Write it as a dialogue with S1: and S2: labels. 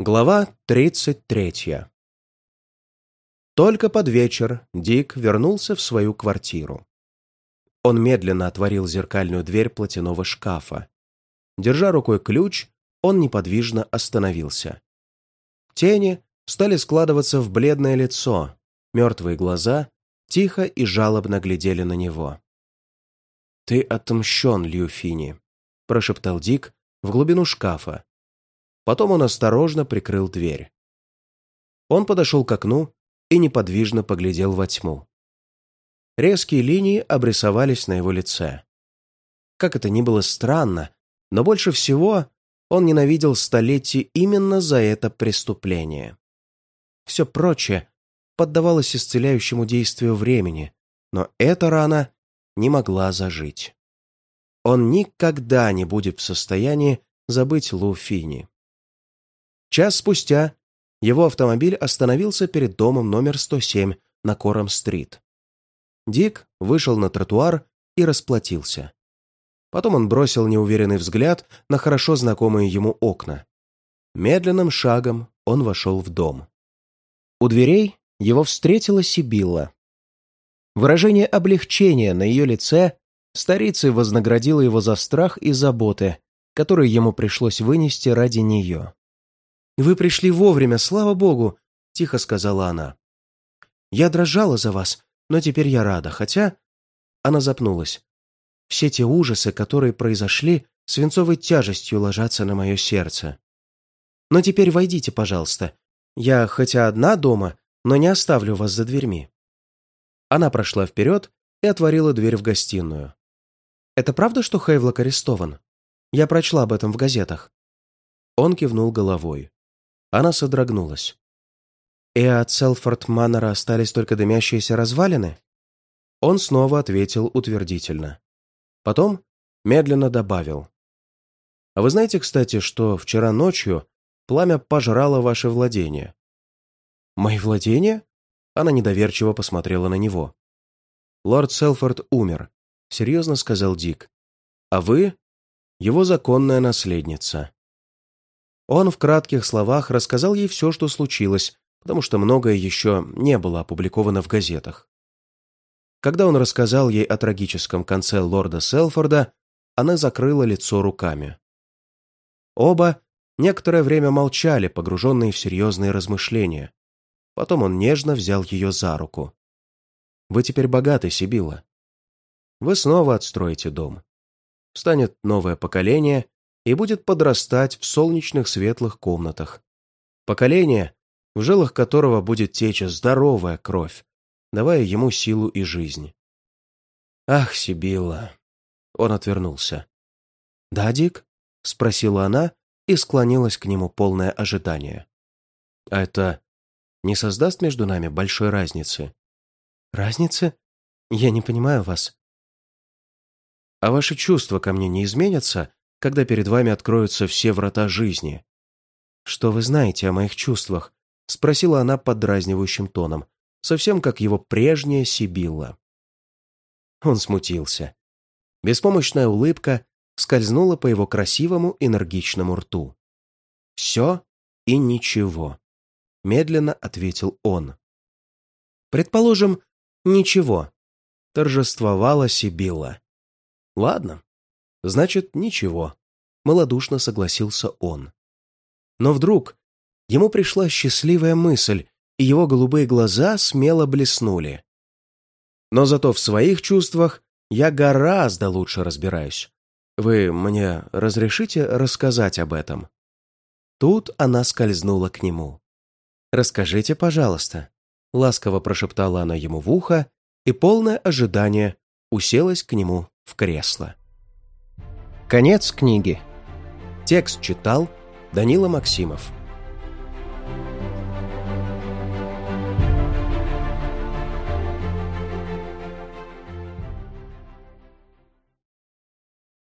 S1: Глава 33 Только под вечер Дик вернулся в свою квартиру. Он медленно отворил зеркальную дверь платяного шкафа. Держа рукой ключ, он неподвижно остановился. Тени стали складываться в бледное лицо, мертвые глаза тихо и жалобно глядели на него. «Ты отмщен, Люфини», — прошептал Дик в глубину шкафа. Потом он осторожно прикрыл дверь. Он подошел к окну и неподвижно поглядел во тьму. Резкие линии обрисовались на его лице. Как это ни было странно, но больше всего он ненавидел столетие именно за это преступление. Все прочее поддавалось исцеляющему действию времени, но эта рана не могла зажить. Он никогда не будет в состоянии забыть Лу Фини. Час спустя его автомобиль остановился перед домом номер 107 на Кором-стрит. Дик вышел на тротуар и расплатился. Потом он бросил неуверенный взгляд на хорошо знакомые ему окна. Медленным шагом он вошел в дом. У дверей его встретила Сибилла. Выражение облегчения на ее лице старицей вознаградило его за страх и заботы, которые ему пришлось вынести ради нее. «Вы пришли вовремя, слава богу!» — тихо сказала она. «Я дрожала за вас, но теперь я рада, хотя...» Она запнулась. «Все те ужасы, которые произошли, свинцовой тяжестью ложатся на мое сердце. Но теперь войдите, пожалуйста. Я хотя одна дома, но не оставлю вас за дверьми». Она прошла вперед и отворила дверь в гостиную. «Это правда, что Хейвлок арестован? Я прочла об этом в газетах». Он кивнул головой. Она содрогнулась. «И от Селфорд Маннера остались только дымящиеся развалины?» Он снова ответил утвердительно. Потом медленно добавил. «А вы знаете, кстати, что вчера ночью пламя пожрало ваше владение?» «Мои владения?» Она недоверчиво посмотрела на него. «Лорд Селфорд умер», — серьезно сказал Дик. «А вы — его законная наследница». Он в кратких словах рассказал ей все, что случилось, потому что многое еще не было опубликовано в газетах. Когда он рассказал ей о трагическом конце лорда Селфорда, она закрыла лицо руками. Оба некоторое время молчали, погруженные в серьезные размышления. Потом он нежно взял ее за руку. «Вы теперь богаты, Сибила. Вы снова отстроите дом. Станет новое поколение, и будет подрастать в солнечных светлых комнатах. Поколение, в жилах которого будет течь здоровая кровь, давая ему силу и жизнь. «Ах, Сибилла!» Он отвернулся. «Да, Дик?» — спросила она и склонилась к нему полное ожидание. «А это не создаст между нами большой разницы?» «Разницы? Я не понимаю вас». «А ваши чувства ко мне не изменятся, когда перед вами откроются все врата жизни. «Что вы знаете о моих чувствах?» — спросила она подразнивающим тоном, совсем как его прежняя Сибилла. Он смутился. Беспомощная улыбка скользнула по его красивому энергичному рту. «Все и ничего», — медленно ответил он. «Предположим, ничего», — торжествовала Сибилла. «Ладно, Значит, ничего. Малодушно согласился он. Но вдруг ему пришла счастливая мысль, и его голубые глаза смело блеснули. Но зато в своих чувствах я гораздо лучше разбираюсь. Вы мне разрешите рассказать об этом?» Тут она скользнула к нему. «Расскажите, пожалуйста», — ласково прошептала она ему в ухо, и полное ожидание уселась к нему в кресло. Конец книги. Текст читал Данила Максимов.